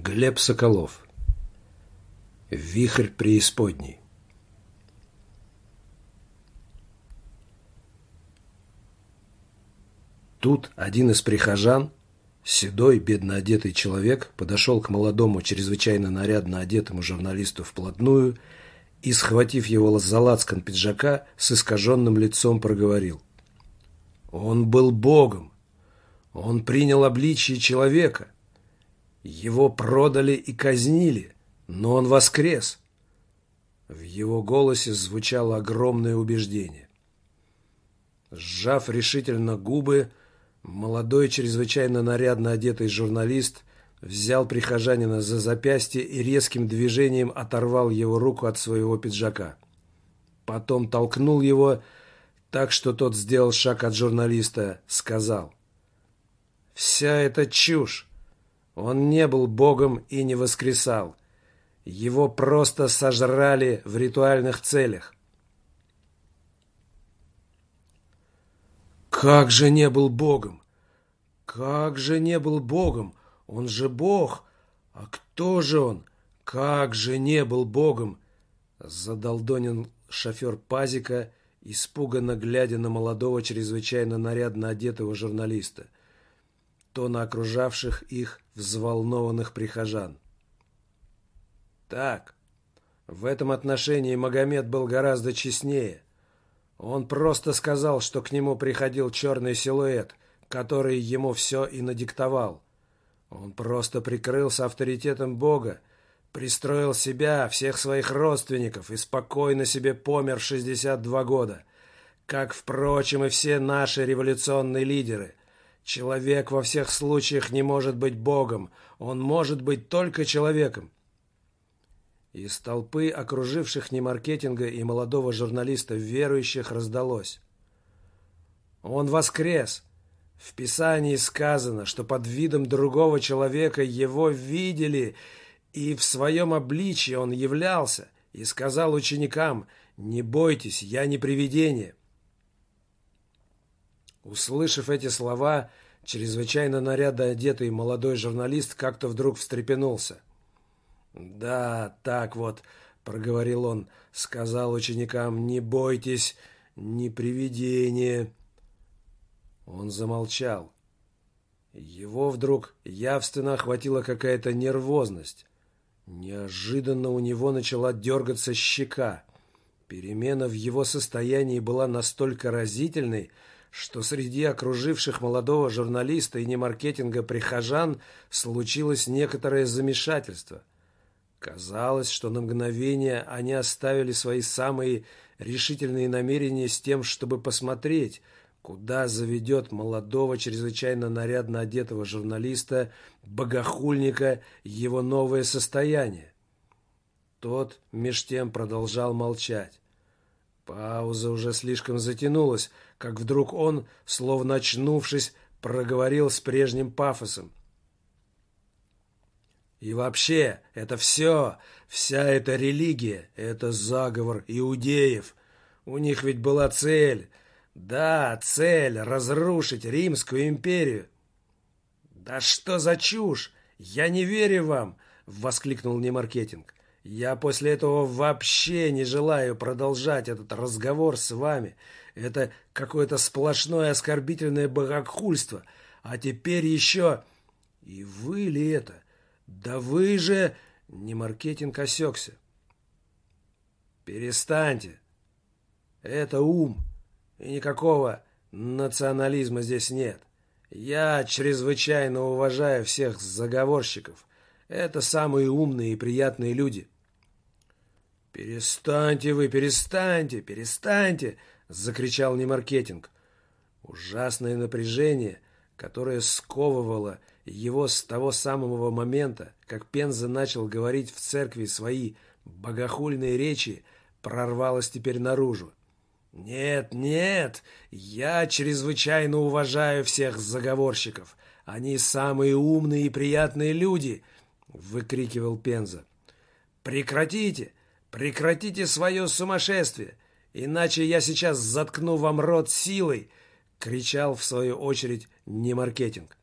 Глеб Соколов. Вихрь преисподней. Тут один из прихожан, седой, бедно одетый человек, подошел к молодому, чрезвычайно нарядно одетому журналисту вплотную и, схватив его за лацкан пиджака, с искаженным лицом проговорил. Он был Богом. Он принял обличие человека – его продали и казнили, но он воскрес. В его голосе звучало огромное убеждение. Сжав решительно губы, молодой, чрезвычайно нарядно одетый журналист взял прихожанина за запястье и резким движением оторвал его руку от своего пиджака. Потом толкнул его так, что тот сделал шаг от журналиста, сказал. «Вся эта чушь! Он не был богом и не воскресал. Его просто сожрали в ритуальных целях. Как же не был богом? Как же не был богом? Он же бог. А кто же он? Как же не был богом? Задолдонен шофер Пазика, испуганно глядя на молодого, чрезвычайно нарядно одетого журналиста – то на окружавших их взволнованных прихожан. Так, в этом отношении Магомед был гораздо честнее. Он просто сказал, что к нему приходил черный силуэт, который ему все и надиктовал. Он просто прикрылся авторитетом Бога, пристроил себя, всех своих родственников и спокойно себе помер в 62 года, как, впрочем, и все наши революционные лидеры. Человек во всех случаях не может быть Богом, он может быть только человеком. Из толпы окруживших немаркетинга и молодого журналиста верующих раздалось. Он воскрес. В Писании сказано, что под видом другого человека его видели, и в своем обличье он являлся, и сказал ученикам, «Не бойтесь, я не привидение». Услышав эти слова, чрезвычайно нарядно одетый молодой журналист как-то вдруг встрепенулся. «Да, так вот», — проговорил он, — сказал ученикам, «не бойтесь, не привидение». Он замолчал. Его вдруг явственно охватила какая-то нервозность. Неожиданно у него начала дергаться щека. Перемена в его состоянии была настолько разительной, что среди окруживших молодого журналиста и немаркетинга прихожан случилось некоторое замешательство. Казалось, что на мгновение они оставили свои самые решительные намерения с тем, чтобы посмотреть, куда заведет молодого, чрезвычайно нарядно одетого журналиста, богохульника, его новое состояние. Тот меж тем продолжал молчать. Пауза уже слишком затянулась, как вдруг он, словно очнувшись, проговорил с прежним пафосом. И вообще, это все, вся эта религия, это заговор иудеев. У них ведь была цель. Да, цель — разрушить Римскую империю. «Да что за чушь! Я не верю вам!» — воскликнул Немаркетинг. Я после этого вообще не желаю продолжать этот разговор с вами. Это какое-то сплошное оскорбительное богохульство. А теперь еще... И вы ли это? Да вы же... Не маркетинг осекся. Перестаньте. Это ум. И никакого национализма здесь нет. Я чрезвычайно уважаю всех заговорщиков. Это самые умные и приятные люди. «Перестаньте вы, перестаньте, перестаньте!» — закричал Немаркетинг. Ужасное напряжение, которое сковывало его с того самого момента, как Пенза начал говорить в церкви свои богохульные речи, прорвалось теперь наружу. «Нет, нет, я чрезвычайно уважаю всех заговорщиков. Они самые умные и приятные люди!» — выкрикивал Пенза. «Прекратите! «Прекратите свое сумасшествие, иначе я сейчас заткну вам рот силой!» — кричал в свою очередь Немаркетинг.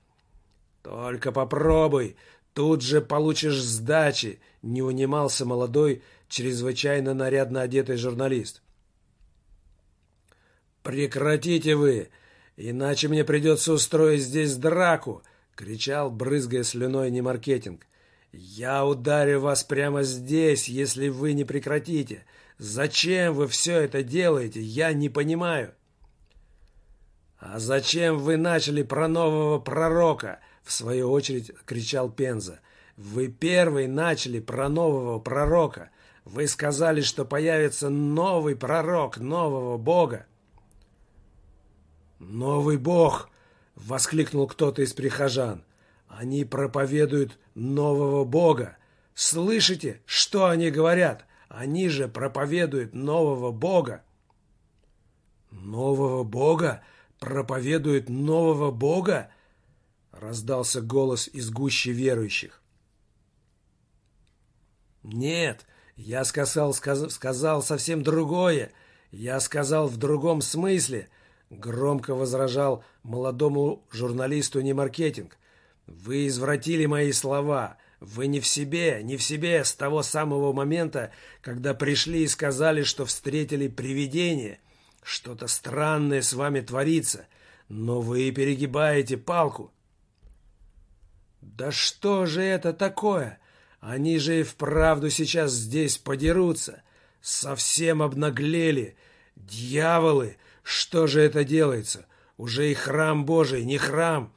«Только попробуй, тут же получишь сдачи, не унимался молодой, чрезвычайно нарядно одетый журналист. «Прекратите вы, иначе мне придется устроить здесь драку!» — кричал, брызгая слюной немаркетинг. «Я ударю вас прямо здесь, если вы не прекратите. Зачем вы все это делаете, я не понимаю». «А зачем вы начали про нового пророка?» — в свою очередь кричал Пенза. «Вы первый начали про нового пророка. Вы сказали, что появится новый пророк нового Бога». «Новый Бог!» — воскликнул кто-то из прихожан. «Они проповедуют нового Бога. Слышите, что они говорят? Они же проповедуют нового Бога». «Нового Бога? Проповедуют нового Бога?» — раздался голос из гущи верующих. «Нет, я сказал, сказ, сказал совсем другое. Я сказал в другом смысле», Громко возражал молодому журналисту не маркетинг. «Вы извратили мои слова. Вы не в себе, не в себе с того самого момента, когда пришли и сказали, что встретили привидение. Что-то странное с вами творится, но вы перегибаете палку». «Да что же это такое? Они же и вправду сейчас здесь подерутся. Совсем обнаглели. Дьяволы!» Что же это делается? Уже и храм Божий, не храм.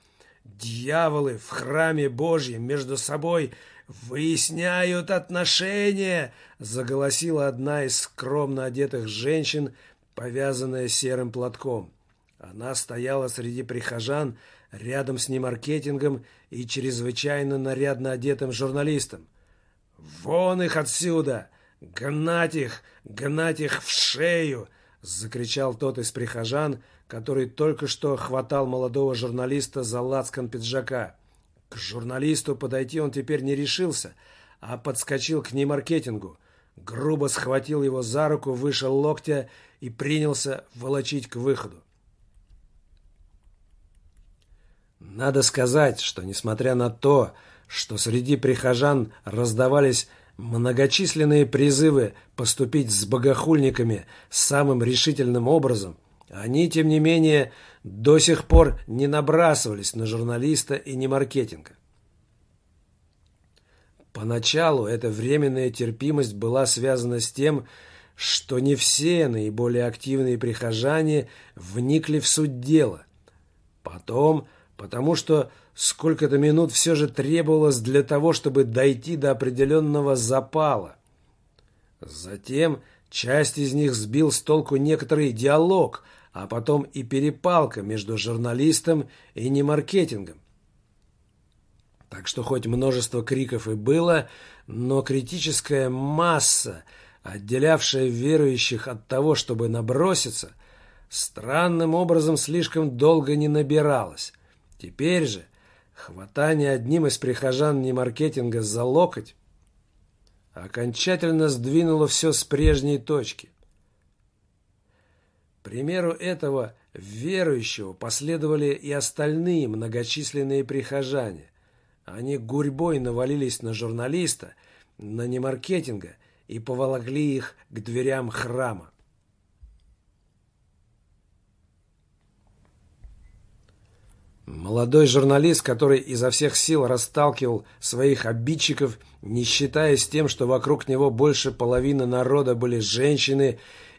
Дьяволы в храме Божьем между собой выясняют отношения, заголосила одна из скромно одетых женщин, повязанная серым платком. Она стояла среди прихожан, рядом с немаркетингом и чрезвычайно нарядно одетым журналистом. «Вон их отсюда! Гнать их! Гнать их в шею! — закричал тот из прихожан, который только что хватал молодого журналиста за лацкан пиджака. К журналисту подойти он теперь не решился, а подскочил к немаркетингу, грубо схватил его за руку выше локтя и принялся волочить к выходу. Надо сказать, что несмотря на то, что среди прихожан раздавались Многочисленные призывы поступить с богохульниками самым решительным образом, они, тем не менее, до сих пор не набрасывались на журналиста и не маркетинга. Поначалу эта временная терпимость была связана с тем, что не все наиболее активные прихожане вникли в суть дела. Потом, потому что Сколько-то минут все же требовалось для того, чтобы дойти до определенного запала. Затем часть из них сбил с толку некоторый диалог, а потом и перепалка между журналистом и немаркетингом. Так что хоть множество криков и было, но критическая масса, отделявшая верующих от того, чтобы наброситься, странным образом слишком долго не набиралась. Теперь же – Хватание одним из прихожан немаркетинга за локоть окончательно сдвинуло все с прежней точки. Примеру этого верующего последовали и остальные многочисленные прихожане. Они гурьбой навалились на журналиста, на немаркетинга и поволокли их к дверям храма. Молодой журналист, который изо всех сил расталкивал своих обидчиков, не считаясь тем, что вокруг него больше половины народа были женщины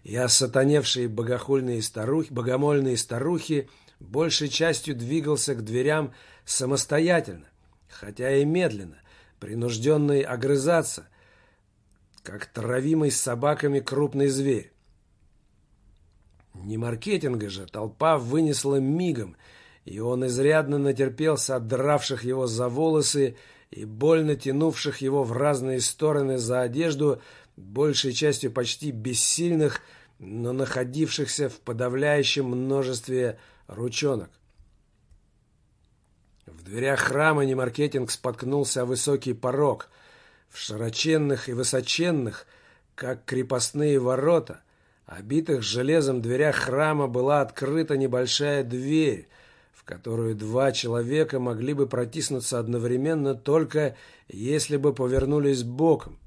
и осатаневшие богохульные старухи, богомольные старухи, большей частью двигался к дверям самостоятельно, хотя и медленно, принужденный огрызаться, как травимый с собаками крупный зверь. Не маркетинга же толпа вынесла мигом – и он изрядно натерпелся от дравших его за волосы и больно тянувших его в разные стороны за одежду, большей частью почти бессильных, но находившихся в подавляющем множестве ручонок. В дверях храма Немаркетинг споткнулся о высокий порог. В широченных и высоченных, как крепостные ворота, обитых железом дверях храма была открыта небольшая дверь, которую два человека могли бы протиснуться одновременно только если бы повернулись боком.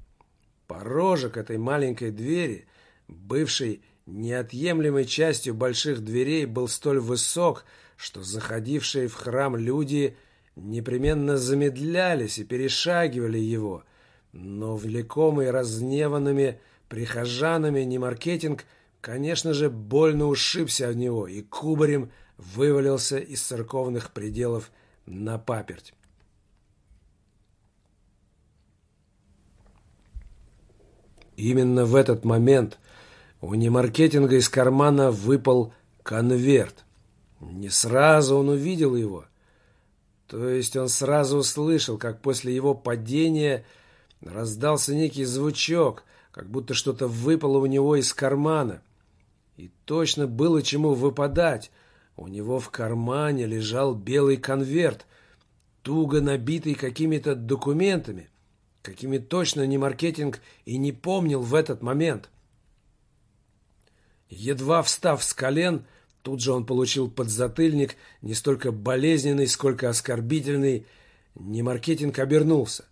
Порожек этой маленькой двери, бывшей неотъемлемой частью больших дверей, был столь высок, что заходившие в храм люди непременно замедлялись и перешагивали его, но влекомый разневанными прихожанами не маркетинг, конечно же, больно ушибся от него и кубарем вывалился из церковных пределов на паперть. Именно в этот момент у немаркетинга из кармана выпал конверт. Не сразу он увидел его. То есть он сразу услышал, как после его падения раздался некий звучок, как будто что-то выпало у него из кармана. И точно было чему выпадать. У него в кармане лежал белый конверт, туго набитый какими-то документами, какими точно не маркетинг и не помнил в этот момент. Едва встав с колен, тут же он получил подзатыльник, не столько болезненный, сколько оскорбительный. Не маркетинг обернулся.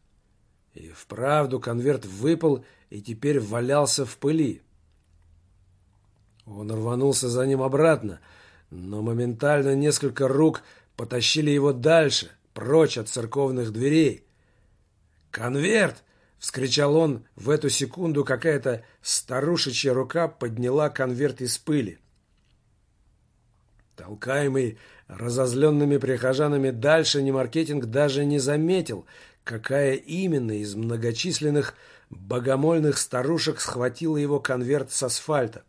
И вправду конверт выпал и теперь валялся в пыли. Он рванулся за ним обратно — но моментально несколько рук потащили его дальше, прочь от церковных дверей. «Конверт!» — вскричал он. В эту секунду какая-то старушечья рука подняла конверт из пыли. Толкаемый разозленными прихожанами дальше Немаркетинг даже не заметил, какая именно из многочисленных богомольных старушек схватила его конверт с асфальта.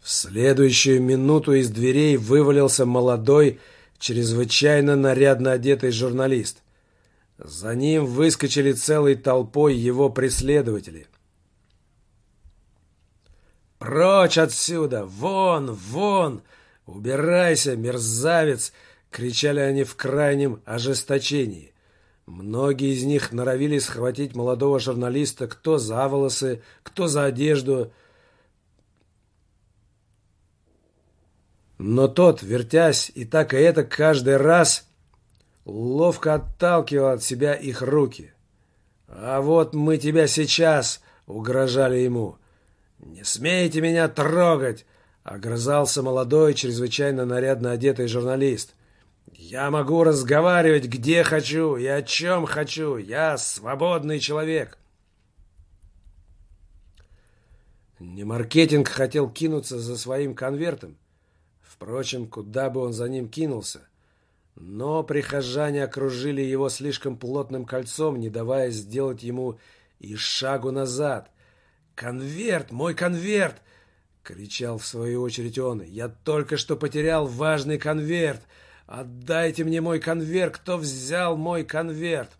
В следующую минуту из дверей вывалился молодой, чрезвычайно нарядно одетый журналист. За ним выскочили целой толпой его преследователи. «Прочь отсюда! Вон! Вон! Убирайся, мерзавец!» — кричали они в крайнем ожесточении. Многие из них норовили схватить молодого журналиста кто за волосы, кто за одежду — Но тот, вертясь и так и это каждый раз, ловко отталкивал от себя их руки. «А вот мы тебя сейчас!» — угрожали ему. «Не смейте меня трогать!» — огрызался молодой, чрезвычайно нарядно одетый журналист. «Я могу разговаривать где хочу и о чем хочу. Я свободный человек!» Не маркетинг хотел кинуться за своим конвертом, Впрочем, куда бы он за ним кинулся? Но прихожане окружили его слишком плотным кольцом, не давая сделать ему и шагу назад. «Конверт! Мой конверт!» — кричал в свою очередь он. «Я только что потерял важный конверт! Отдайте мне мой конверт! Кто взял мой конверт?»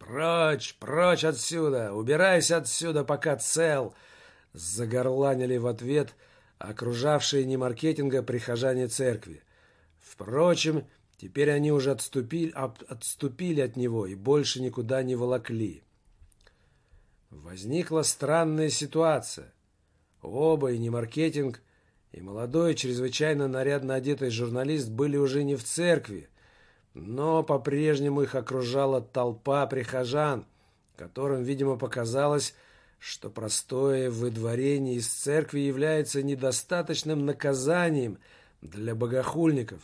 «Прочь! Прочь отсюда! Убирайся отсюда, пока цел!» Загорланили в ответ — окружавшие не маркетинга прихожане церкви. Впрочем, теперь они уже отступили, отступили от него и больше никуда не волокли. Возникла странная ситуация. Оба, и не маркетинг, и молодой, чрезвычайно нарядно одетый журналист были уже не в церкви, но по-прежнему их окружала толпа прихожан, которым, видимо, показалось, что простое выдворение из церкви является недостаточным наказанием для богохульников.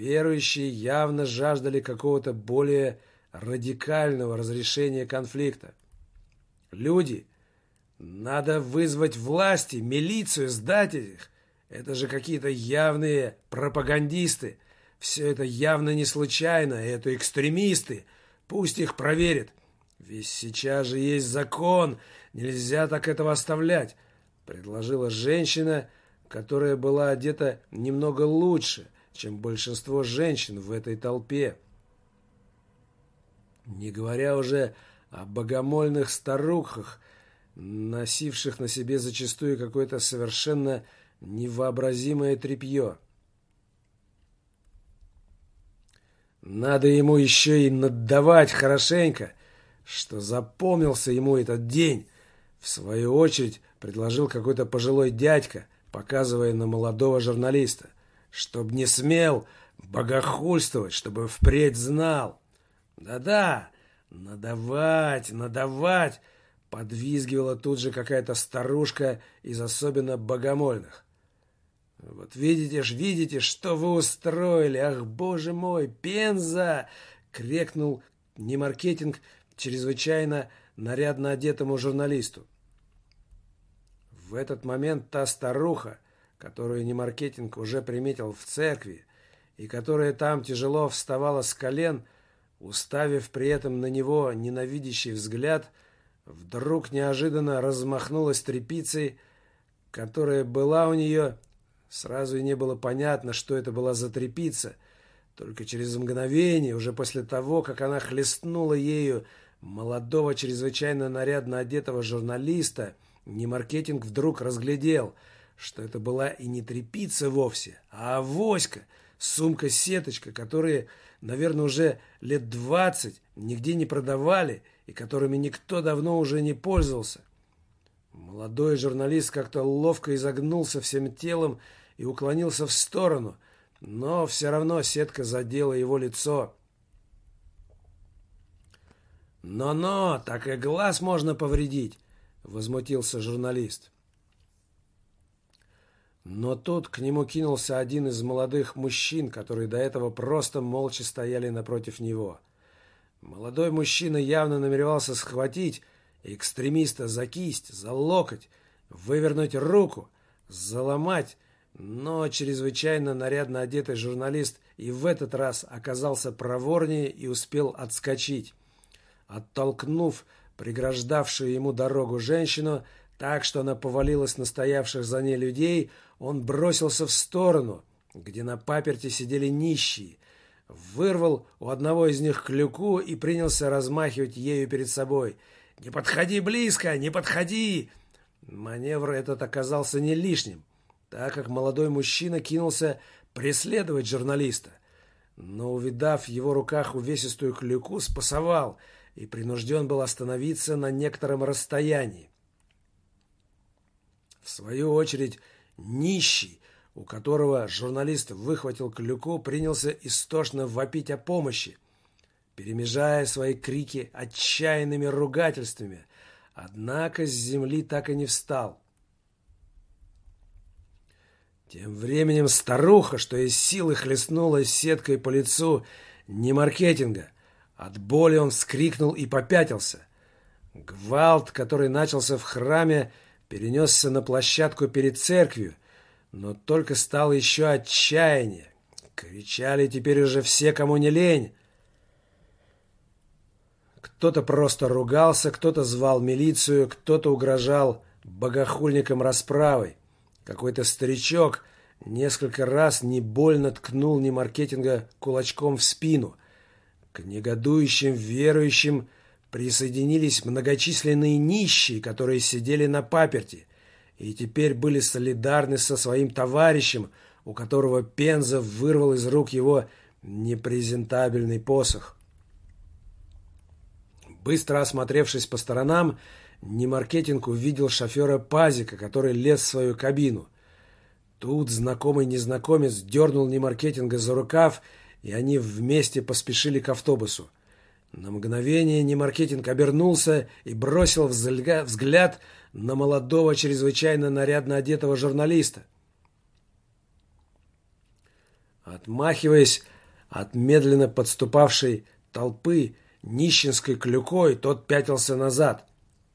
Верующие явно жаждали какого-то более радикального разрешения конфликта. Люди, надо вызвать власти, милицию, сдать их. Это же какие-то явные пропагандисты. Все это явно не случайно, это экстремисты. Пусть их проверят. «Ведь сейчас же есть закон, нельзя так этого оставлять», — предложила женщина, которая была одета немного лучше, чем большинство женщин в этой толпе. Не говоря уже о богомольных старухах, носивших на себе зачастую какое-то совершенно невообразимое тряпье. Надо ему еще и надавать хорошенько, что запомнился ему этот день. В свою очередь предложил какой-то пожилой дядька, показывая на молодого журналиста. «Чтоб не смел богохульствовать, чтобы впредь знал». «Да-да, надавать, надавать!» Подвизгивала тут же какая-то старушка из особенно богомольных. «Вот видите ж, видите, что вы устроили! Ах, боже мой, Пенза!» — крикнул не маркетинг чрезвычайно нарядно одетому журналисту. В этот момент та старуха, которую не маркетинг уже приметил в церкви, и которая там тяжело вставала с колен, уставив при этом на него ненавидящий взгляд, вдруг неожиданно размахнулась тряпицей, которая была у нее Сразу и не было понятно, что это была за трепица. Только через мгновение, уже после того, как она хлестнула ею молодого, чрезвычайно нарядно одетого журналиста, не маркетинг вдруг разглядел, что это была и не трепица вовсе, а авоська, сумка-сеточка, которые, наверное, уже лет двадцать нигде не продавали и которыми никто давно уже не пользовался. Молодой журналист как-то ловко изогнулся всем телом и уклонился в сторону, но все равно сетка задела его лицо. «Но-но, так и глаз можно повредить!» — возмутился журналист. Но тут к нему кинулся один из молодых мужчин, которые до этого просто молча стояли напротив него. Молодой мужчина явно намеревался схватить экстремиста за кисть, за локоть, вывернуть руку, заломать, но чрезвычайно нарядно одетый журналист и в этот раз оказался проворнее и успел отскочить. Оттолкнув преграждавшую ему дорогу женщину, так что она повалилась на стоявших за ней людей, он бросился в сторону, где на паперте сидели нищие, вырвал у одного из них клюку и принялся размахивать ею перед собой. «Не подходи близко! Не подходи!» Маневр этот оказался не лишним так как молодой мужчина кинулся преследовать журналиста. Но, увидав в его руках увесистую клюку, спасовал и принужден был остановиться на некотором расстоянии. В свою очередь, нищий, у которого журналист выхватил клюку, принялся истошно вопить о помощи, перемежая свои крики отчаянными ругательствами, однако с земли так и не встал. Тем временем старуха, что из силы хлестнула сеткой по лицу не маркетинга. От боли он вскрикнул и попятился. Гвалт, который начался в храме, перенесся на площадку перед церковью, но только стало еще отчаяние. Кричали теперь уже все, кому не лень. Кто-то просто ругался, кто-то звал милицию, кто-то угрожал богохульникам расправой. Какой-то старичок несколько раз не больно ткнул ни маркетинга кулачком в спину. К негодующим верующим присоединились многочисленные нищие, которые сидели на паперти и теперь были солидарны со своим товарищем, у которого Пенза вырвал из рук его непрезентабельный посох. Быстро осмотревшись по сторонам, Немаркетинг увидел шофера Пазика, который лез в свою кабину. Тут знакомый незнакомец дернул Немаркетинга за рукав, и они вместе поспешили к автобусу. На мгновение Немаркетинг обернулся и бросил взгляд на молодого, чрезвычайно нарядно одетого журналиста. Отмахиваясь от медленно подступавшей толпы нищенской клюкой, тот пятился назад.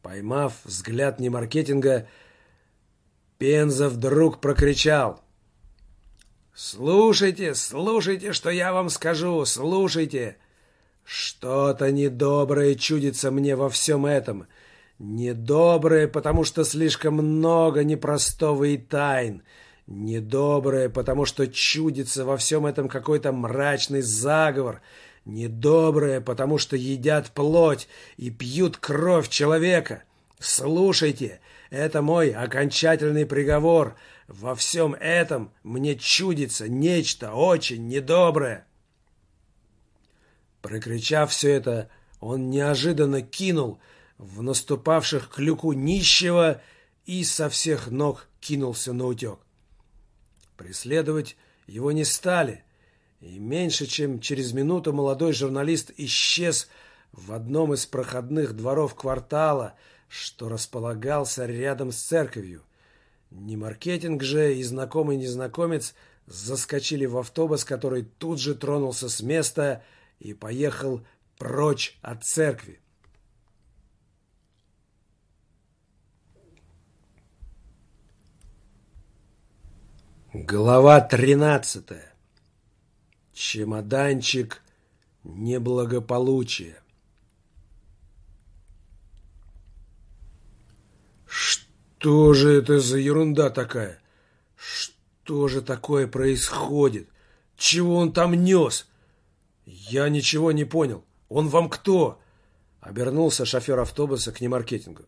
Поймав взгляд немаркетинга, Пенза вдруг прокричал. «Слушайте, слушайте, что я вам скажу, слушайте! Что-то недоброе чудится мне во всем этом. Недоброе, потому что слишком много непростого и тайн. Недоброе, потому что чудится во всем этом какой-то мрачный заговор, Недобрые, потому что едят плоть и пьют кровь человека. Слушайте, это мой окончательный приговор. Во всем этом мне чудится нечто очень недоброе. Прокричав все это, он неожиданно кинул в наступавших к люку нищего и со всех ног кинулся на утек. Преследовать его не стали, и меньше чем через минуту молодой журналист исчез в одном из проходных дворов квартала, что располагался рядом с церковью. Ни маркетинг же и знакомый незнакомец заскочили в автобус, который тут же тронулся с места и поехал прочь от церкви. Глава тринадцатая. Чемоданчик неблагополучия. Что же это за ерунда такая? Что же такое происходит? Чего он там нес? Я ничего не понял. Он вам кто? Обернулся шофер автобуса к немаркетингу.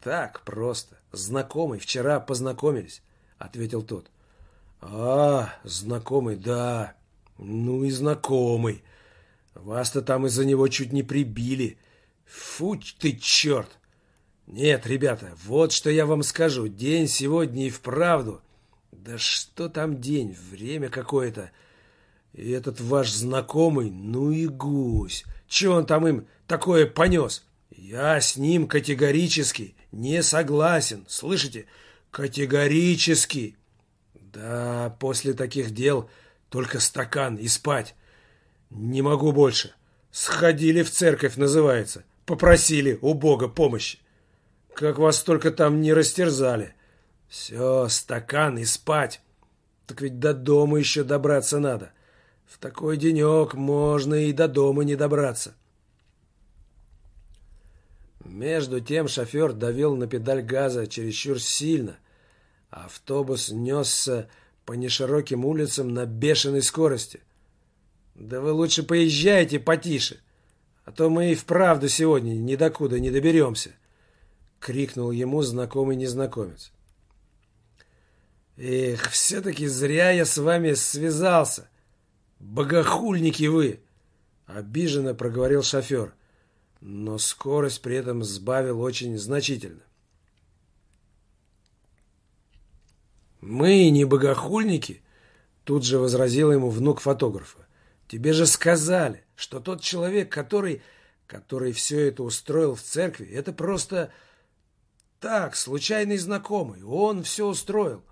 Так просто. Знакомый. Вчера познакомились, ответил тот. «А, знакомый, да. Ну и знакомый. Вас-то там из-за него чуть не прибили. Фу ты, черт! Нет, ребята, вот что я вам скажу. День сегодня и вправду. Да что там день? Время какое-то. И этот ваш знакомый, ну и гусь. Че он там им такое понес? Я с ним категорически не согласен. Слышите? Категорически. Да, после таких дел только стакан и спать. Не могу больше. Сходили в церковь, называется. Попросили у Бога помощи. Как вас только там не растерзали. Все, стакан и спать. Так ведь до дома еще добраться надо. В такой денек можно и до дома не добраться. Между тем шофер давил на педаль газа чересчур сильно, Автобус несся по нешироким улицам на бешеной скорости. «Да вы лучше поезжайте потише, а то мы и вправду сегодня ни докуда не доберемся», — крикнул ему знакомый незнакомец. «Эх, все-таки зря я с вами связался. Богохульники вы!» — обиженно проговорил шофер, но скорость при этом сбавил очень значительно. «Мы не богохульники», — тут же возразил ему внук фотографа. «Тебе же сказали, что тот человек, который, который все это устроил в церкви, это просто так, случайный знакомый. Он все устроил».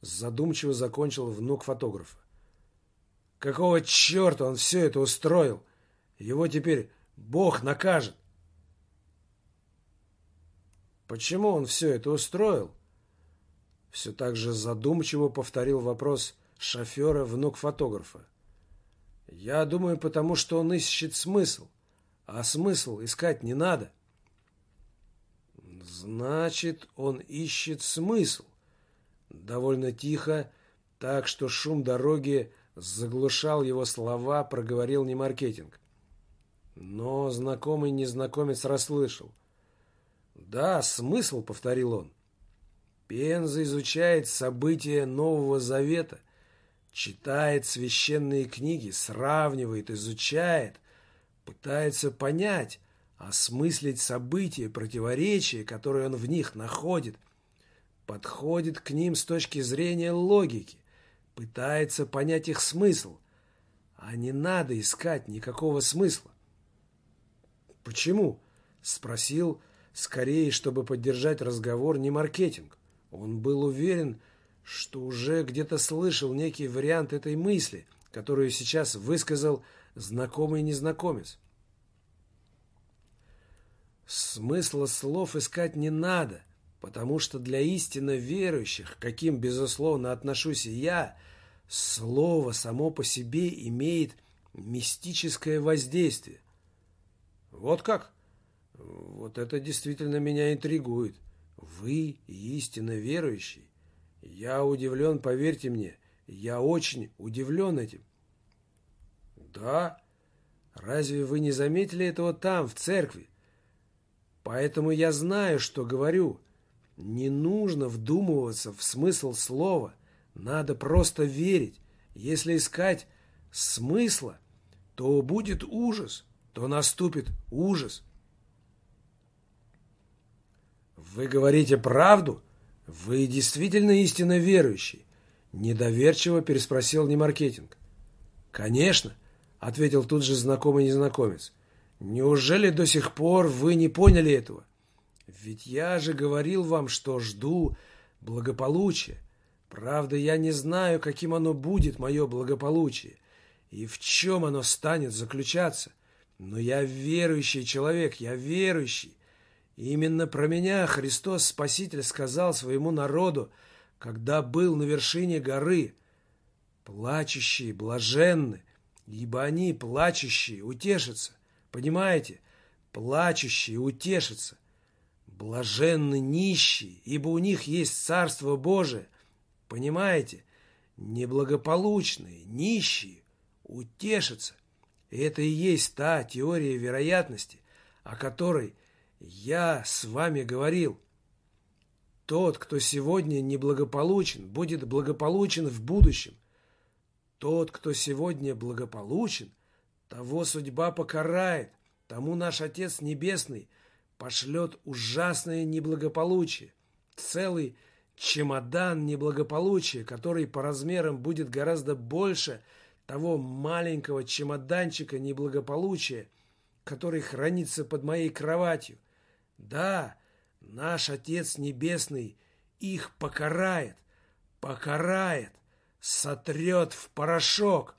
Задумчиво закончил внук фотографа. «Какого черта он все это устроил? Его теперь Бог накажет». «Почему он все это устроил?» Все так же задумчиво повторил вопрос шофера внук фотографа. Я думаю, потому что он ищет смысл. А смысл искать не надо. Значит, он ищет смысл. Довольно тихо, так что шум дороги заглушал его слова, проговорил не маркетинг. Но знакомый незнакомец расслышал. «Да, смысл», — повторил он. Пенза изучает события Нового Завета, читает священные книги, сравнивает, изучает, пытается понять, осмыслить события, противоречия, которые он в них находит, подходит к ним с точки зрения логики, пытается понять их смысл, а не надо искать никакого смысла. «Почему?» – спросил, скорее, чтобы поддержать разговор, не маркетинг. Он был уверен, что уже где-то слышал некий вариант этой мысли, которую сейчас высказал знакомый незнакомец. Смысла слов искать не надо, потому что для истинно верующих, каким, безусловно, отношусь и я, слово само по себе имеет мистическое воздействие. Вот как? Вот это действительно меня интригует. Вы истинно верующий. Я удивлен, поверьте мне, я очень удивлен этим. Да? Разве вы не заметили этого там, в церкви? Поэтому я знаю, что говорю. Не нужно вдумываться в смысл слова. Надо просто верить. Если искать смысла, то будет ужас, то наступит ужас. Вы говорите правду? Вы действительно истинно верующий? Недоверчиво переспросил Немаркетинг. Конечно, ответил тут же знакомый незнакомец. Неужели до сих пор вы не поняли этого? Ведь я же говорил вам, что жду благополучия. Правда, я не знаю, каким оно будет, мое благополучие, и в чем оно станет заключаться. Но я верующий человек, я верующий. И именно про меня Христос Спаситель сказал своему народу, когда был на вершине горы. Плачущие, блаженны, ибо они, плачущие, утешатся. Понимаете? Плачущие утешатся. Блаженны нищие, ибо у них есть Царство Божие. Понимаете? Неблагополучные, нищие утешатся. И это и есть та теория вероятности, о которой я с вами говорил. Тот, кто сегодня неблагополучен, будет благополучен в будущем. Тот, кто сегодня благополучен, того судьба покарает, тому наш Отец Небесный пошлет ужасное неблагополучие, целый чемодан неблагополучия, который по размерам будет гораздо больше того маленького чемоданчика неблагополучия, который хранится под моей кроватью. Да, наш Отец Небесный их покарает, покарает, сотрет в порошок,